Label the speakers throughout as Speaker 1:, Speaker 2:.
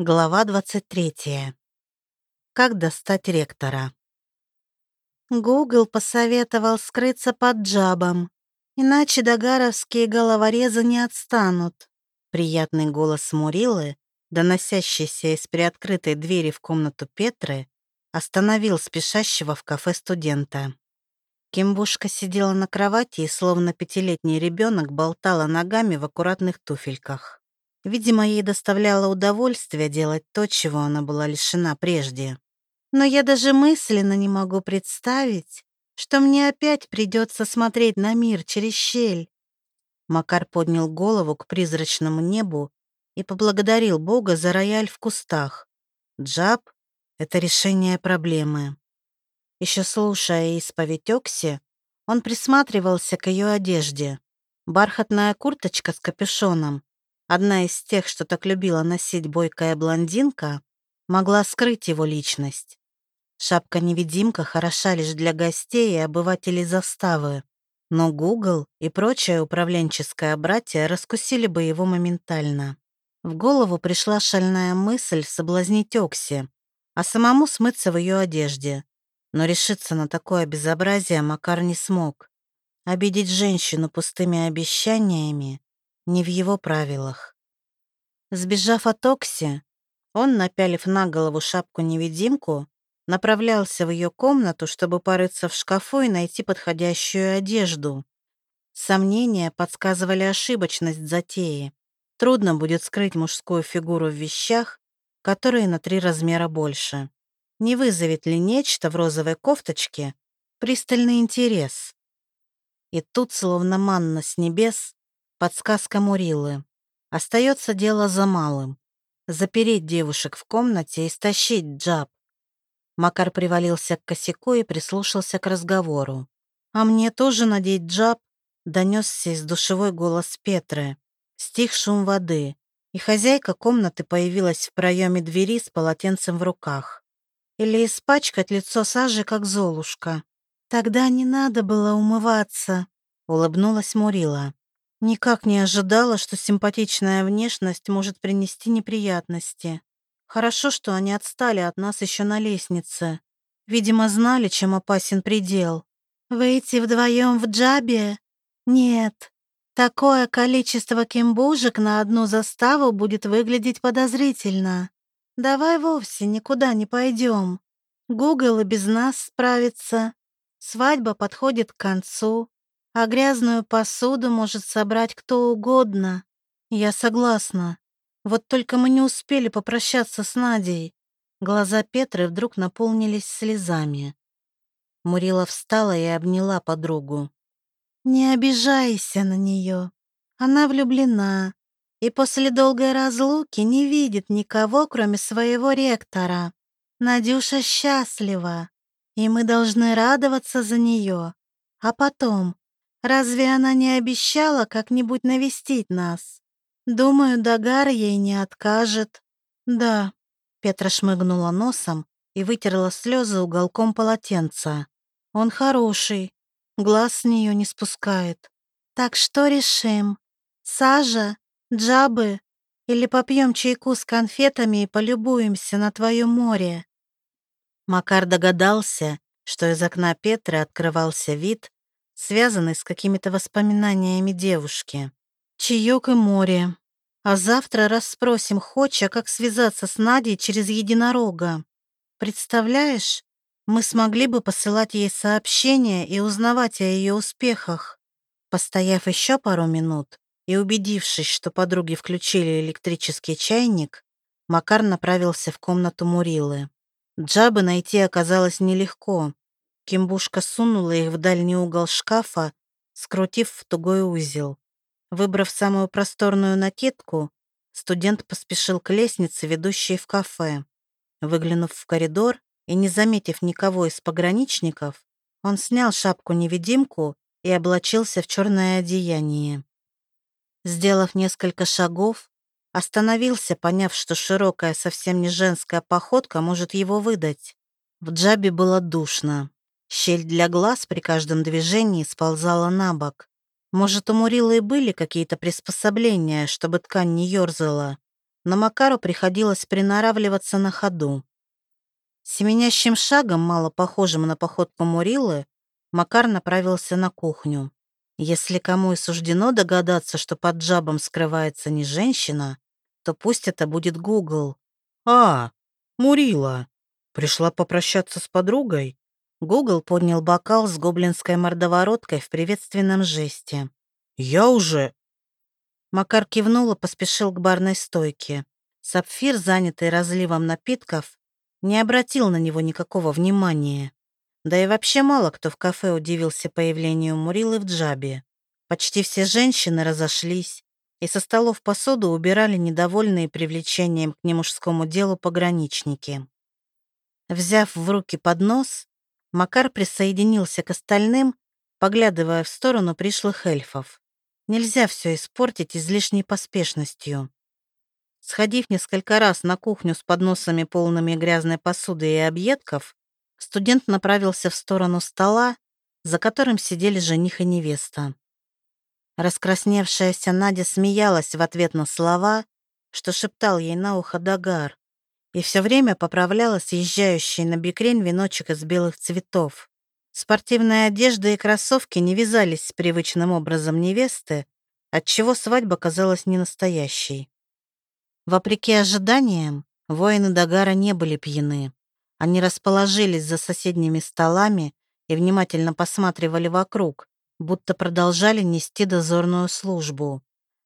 Speaker 1: Глава 23. Как достать ректора? Гугл посоветовал скрыться под джабом, иначе догаровские головорезы не отстанут. Приятный голос Мурилы, доносящийся из приоткрытой двери в комнату Петры, остановил спешащего в кафе студента. Кимбушка сидела на кровати и, словно пятилетний ребенок, болтала ногами в аккуратных туфельках. Видимо, ей доставляло удовольствие делать то, чего она была лишена прежде. Но я даже мысленно не могу представить, что мне опять придется смотреть на мир через щель. Макар поднял голову к призрачному небу и поблагодарил Бога за рояль в кустах. Джаб — это решение проблемы. Еще слушая исповедь Окси, он присматривался к ее одежде. Бархатная курточка с капюшоном одна из тех, что так любила носить бойкая блондинка, могла скрыть его личность. Шапка-невидимка хороша лишь для гостей и обывателей заставы, но Google и прочее управленческое братья раскусили бы его моментально. В голову пришла шальная мысль соблазнить Окси, а самому смыться в ее одежде. Но решиться на такое безобразие Макар не смог. Обидеть женщину пустыми обещаниями не в его правилах. Сбежав от Окси, он, напялив на голову шапку-невидимку, направлялся в ее комнату, чтобы порыться в шкафу и найти подходящую одежду. Сомнения подсказывали ошибочность затеи. Трудно будет скрыть мужскую фигуру в вещах, которые на три размера больше. Не вызовет ли нечто в розовой кофточке пристальный интерес? И тут, словно манна с небес, Подсказка Мурилы. Остается дело за малым. Запереть девушек в комнате и стащить джаб. Макар привалился к косяку и прислушался к разговору. «А мне тоже надеть джаб?» Донесся из душевой голос Петры. Стих шум воды, и хозяйка комнаты появилась в проеме двери с полотенцем в руках. Или испачкать лицо сажей, как Золушка. «Тогда не надо было умываться», — улыбнулась Мурила. Никак не ожидала, что симпатичная внешность может принести неприятности. Хорошо, что они отстали от нас еще на лестнице. Видимо, знали, чем опасен предел. Выйти вдвоем в джабе? Нет. Такое количество кимбужек на одну заставу будет выглядеть подозрительно. Давай вовсе никуда не пойдем. Гугл и без нас справится. Свадьба подходит к концу а грязную посуду может собрать кто угодно. Я согласна. Вот только мы не успели попрощаться с Надей. Глаза Петры вдруг наполнились слезами. Мурила встала и обняла подругу. «Не обижайся на нее. Она влюблена и после долгой разлуки не видит никого, кроме своего ректора. Надюша счастлива, и мы должны радоваться за нее. А потом, Разве она не обещала как-нибудь навестить нас? Думаю, Дагар ей не откажет. Да. Петра шмыгнула носом и вытерла слезы уголком полотенца. Он хороший, глаз с нее не спускает. Так что решим? Сажа, джабы или попьем чайку с конфетами и полюбуемся на твое море?» Макар догадался, что из окна Петры открывался вид связанный с какими-то воспоминаниями девушки. Чаек и море. А завтра расспросим Хоча, как связаться с Надей через единорога. Представляешь, мы смогли бы посылать ей сообщения и узнавать о ее успехах. Постояв еще пару минут и убедившись, что подруги включили электрический чайник, Макар направился в комнату Мурилы. Джабы найти оказалось нелегко. Кимбушка сунула их в дальний угол шкафа, скрутив в тугой узел. Выбрав самую просторную накидку, студент поспешил к лестнице, ведущей в кафе. Выглянув в коридор и не заметив никого из пограничников, он снял шапку-невидимку и облачился в черное одеяние. Сделав несколько шагов, остановился, поняв, что широкая, совсем не женская походка может его выдать. В джабе было душно. Щель для глаз при каждом движении сползала на бок. Может, у Мурилы и были какие-то приспособления, чтобы ткань не ёрзала. но Макару приходилось приноравливаться на ходу. Семенящим шагом, мало похожим на походку Мурилы, Макар направился на кухню. Если кому и суждено догадаться, что под джабом скрывается не женщина, то пусть это будет Гугл.
Speaker 2: «А, Мурила, пришла попрощаться с подругой?»
Speaker 1: Гугл поднял бокал с гоблинской мордовороткой в приветственном жесте.
Speaker 2: «Я уже...»
Speaker 1: Макар кивнул и поспешил к барной стойке. Сапфир, занятый разливом напитков, не обратил на него никакого внимания. Да и вообще мало кто в кафе удивился появлению Мурилы в джабе. Почти все женщины разошлись, и со столов посуду убирали недовольные привлечением к немужскому делу пограничники. Взяв в руки поднос, Макар присоединился к остальным, поглядывая в сторону пришлых эльфов. Нельзя все испортить излишней поспешностью. Сходив несколько раз на кухню с подносами полными грязной посуды и объедков, студент направился в сторону стола, за которым сидели жених и невеста. Раскрасневшаяся Надя смеялась в ответ на слова, что шептал ей на ухо Дагар, и все время поправляла съезжающий на бикрень веночек из белых цветов. Спортивная одежда и кроссовки не вязались с привычным образом невесты, отчего свадьба казалась ненастоящей. Вопреки ожиданиям, воины Дагара не были пьяны. Они расположились за соседними столами и внимательно посматривали вокруг, будто продолжали нести дозорную службу.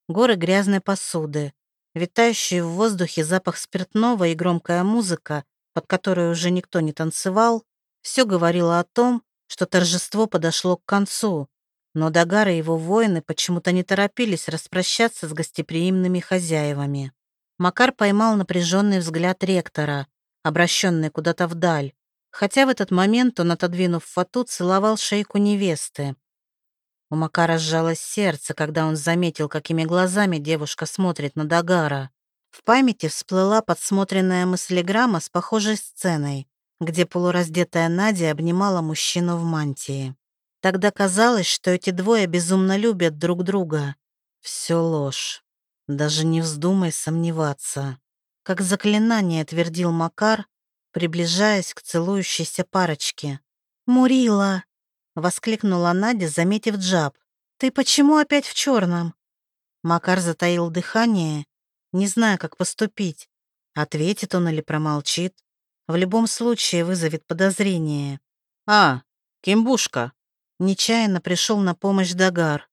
Speaker 1: Горы грязной посуды, витающий в воздухе запах спиртного и громкая музыка, под которой уже никто не танцевал, все говорило о том, что торжество подошло к концу, но Дагар и его воины почему-то не торопились распрощаться с гостеприимными хозяевами. Макар поймал напряженный взгляд ректора, обращенный куда-то вдаль, хотя в этот момент он, отодвинув фату, целовал шейку невесты. У Макара сжалось сердце, когда он заметил, какими глазами девушка смотрит на Дагара. В памяти всплыла подсмотренная мыслеграмма с похожей сценой где полураздетая Надя обнимала мужчину в мантии. Тогда казалось, что эти двое безумно любят друг друга. Все ложь. Даже не вздумай сомневаться. Как заклинание твердил Макар, приближаясь к целующейся парочке. «Мурила!» — воскликнула Надя, заметив джаб. «Ты почему опять в черном?» Макар затаил дыхание, не зная, как поступить. Ответит он или промолчит. В любом случае вызовет подозрение.
Speaker 2: «А, Кимбушка!»
Speaker 1: Нечаянно пришел на помощь Дагар.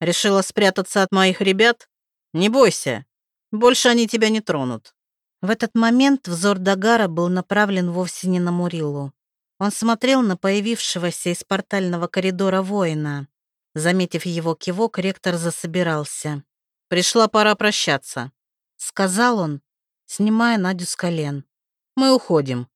Speaker 2: «Решила спрятаться от моих ребят? Не бойся, больше они тебя не тронут».
Speaker 1: В этот момент взор Дагара был направлен вовсе не на Мурилу. Он смотрел на появившегося из портального коридора воина. Заметив его кивок, ректор засобирался.
Speaker 2: «Пришла пора прощаться», —
Speaker 1: сказал он, снимая Надю с колен.
Speaker 2: Мы уходим».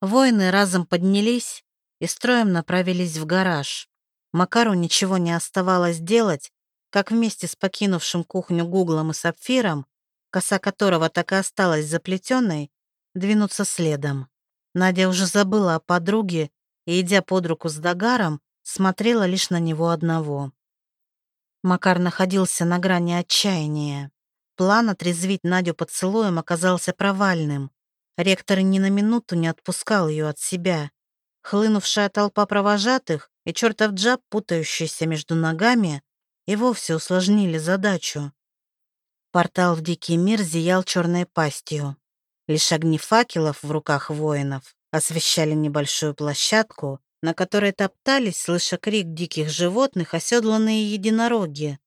Speaker 1: Воины разом поднялись и строем направились в гараж. Макару ничего не оставалось делать, как вместе с покинувшим кухню Гуглом и Сапфиром, коса которого так и осталась заплетенной, двинуться следом. Надя уже забыла о подруге и, идя под руку с Дагаром, смотрела лишь на него одного. Макар находился на грани отчаяния. План отрезвить Надю поцелуем оказался провальным. Ректор ни на минуту не отпускал ее от себя. Хлынувшая толпа провожатых и чертов джаб, путающийся между ногами, и вовсе усложнили задачу. Портал в дикий мир зиял черной пастью. Лишь огни факелов в руках воинов освещали небольшую площадку, на которой топтались, слыша крик диких животных, оседланные единороги.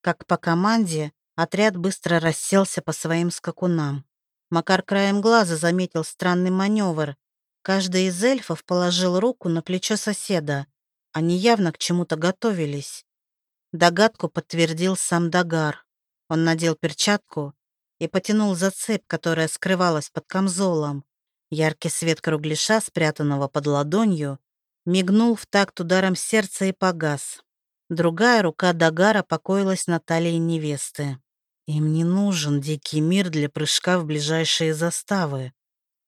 Speaker 1: Как по команде, отряд быстро расселся по своим скакунам. Макар краем глаза заметил странный маневр. Каждый из эльфов положил руку на плечо соседа. Они явно к чему-то готовились. Догадку подтвердил сам Дагар. Он надел перчатку и потянул за цепь, которая скрывалась под камзолом. Яркий свет кругляша, спрятанного под ладонью, мигнул в такт ударом сердца и погас. Другая рука Дагара покоилась на талии невесты. Им не нужен дикий мир для прыжка в ближайшие заставы.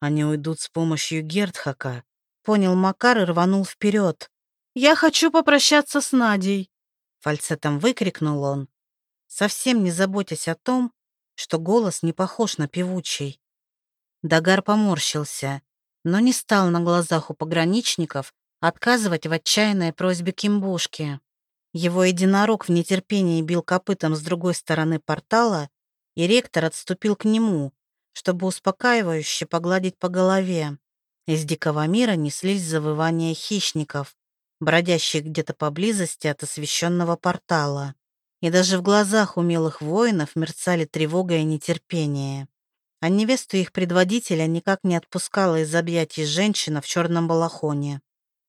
Speaker 1: Они уйдут с помощью Гертхака. Понял Макар и рванул вперед. «Я хочу попрощаться с Надей!» Фальцетом выкрикнул он, совсем не заботясь о том, что голос не похож на певучий. Дагар поморщился, но не стал на глазах у пограничников отказывать в отчаянной просьбе Кимбушки. Его единорог в нетерпении бил копытом с другой стороны портала, и ректор отступил к нему, чтобы успокаивающе погладить по голове. Из дикого мира неслись завывания хищников, бродящих где-то поблизости от освещенного портала. И даже в глазах умелых воинов мерцали тревога и нетерпение. А невесту их предводителя никак не отпускала из объятий женщина в черном балахоне.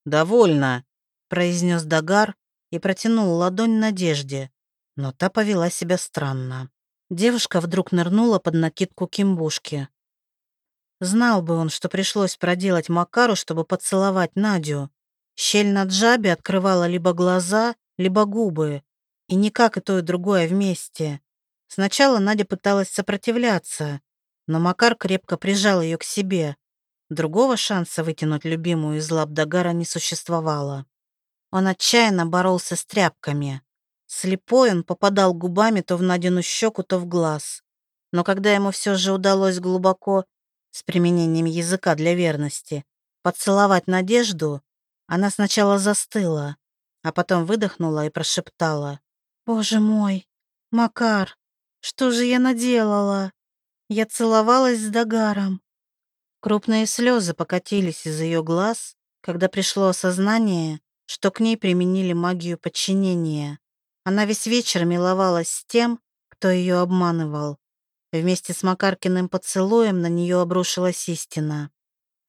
Speaker 2: «Довольно», —
Speaker 1: произнес Дагар и протянул ладонь Надежде, но та повела себя странно. Девушка вдруг нырнула под накидку кимбушки. Знал бы он, что пришлось проделать Макару, чтобы поцеловать Надю. Щель на джабе открывала либо глаза, либо губы. И никак и то, и другое вместе. Сначала Надя пыталась сопротивляться, но Макар крепко прижал ее к себе. Другого шанса вытянуть любимую из лап Дагара не существовало. Он отчаянно боролся с тряпками. Слепой он попадал губами то в Надину щеку, то в глаз. Но когда ему все же удалось глубоко, с применением языка для верности, поцеловать Надежду, она сначала застыла, а потом выдохнула и прошептала. «Боже мой, Макар, что же я наделала? Я целовалась с Дагаром». Крупные слезы покатились из ее глаз, когда пришло осознание, что к ней применили магию подчинения. Она весь вечер миловалась с тем, кто ее обманывал. Вместе с Макаркиным поцелуем на нее обрушилась истина.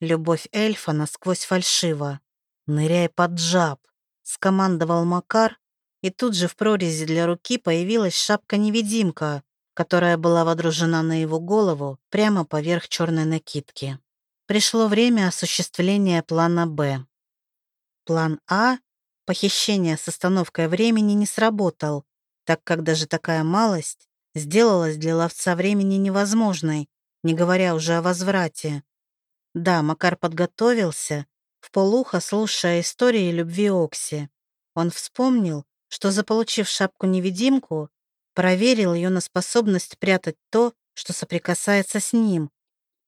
Speaker 1: Любовь эльфа насквозь фальшива. «Ныряй под джаб», — скомандовал Макар, и тут же в прорези для руки появилась шапка-невидимка, которая была водружена на его голову прямо поверх черной накидки. Пришло время осуществления плана «Б». План А Похищение с остановкой времени не сработал, так как даже такая малость сделалась для ловца времени невозможной, не говоря уже о возврате. Да, Макар подготовился, в полухо слушая истории любви Окси. Он вспомнил, что, заполучив шапку-невидимку, проверил ее на способность прятать то, что соприкасается с ним.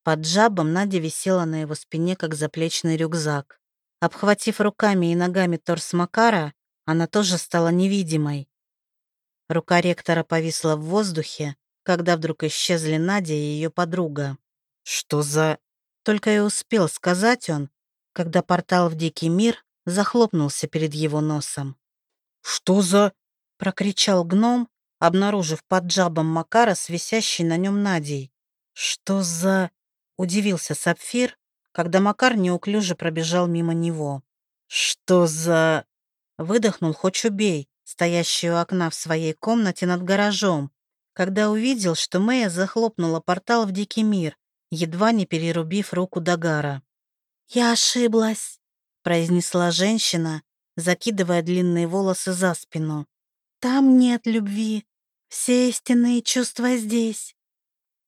Speaker 1: Под жабом Надя висела на его спине, как заплечный рюкзак. Обхватив руками и ногами торс Макара, она тоже стала невидимой. Рука ректора повисла в воздухе, когда вдруг исчезли Надя и ее подруга.
Speaker 2: «Что за...»
Speaker 1: Только и успел сказать он, когда портал в Дикий мир захлопнулся перед его носом.
Speaker 2: «Что за...»
Speaker 1: — прокричал гном, обнаружив под джабом Макара с висящей на нем Надей. «Что за...» — удивился Сапфир, когда Макар неуклюже пробежал мимо него.
Speaker 2: «Что за...»
Speaker 1: Выдохнул хоть убей, стоящий у окна в своей комнате над гаражом, когда увидел, что Мэя захлопнула портал в Дикий мир, едва не перерубив руку Дагара. «Я ошиблась», — произнесла женщина, закидывая длинные волосы за спину. «Там нет любви. Все истинные чувства здесь».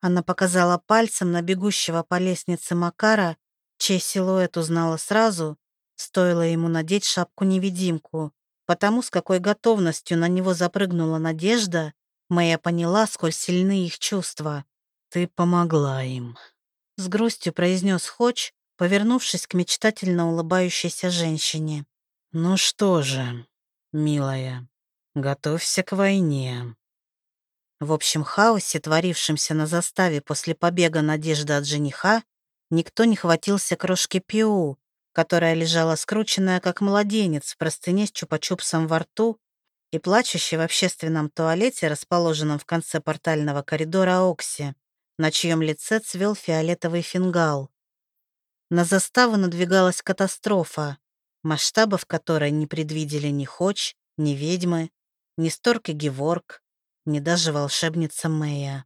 Speaker 1: Она показала пальцем на бегущего по лестнице Макара чей силуэт узнала сразу, стоило ему надеть шапку-невидимку. Потому с какой готовностью на него запрыгнула Надежда, Мэя поняла, сколь сильны их чувства.
Speaker 2: «Ты помогла им», —
Speaker 1: с грустью произнес Хоч, повернувшись к мечтательно улыбающейся женщине.
Speaker 2: «Ну что же, милая, готовься к войне».
Speaker 1: В общем хаосе, творившемся на заставе после побега Надежды от жениха, Никто не хватился крошки Пиу, которая лежала скрученная, как младенец, в простыне с чупа-чупсом во рту и плачущей в общественном туалете, расположенном в конце портального коридора Окси, на чьем лице цвел фиолетовый фингал. На заставу надвигалась катастрофа, масштабов которой не предвидели ни Хоч, ни ведьмы, ни Сторк и Геворг, ни даже волшебница Мэя.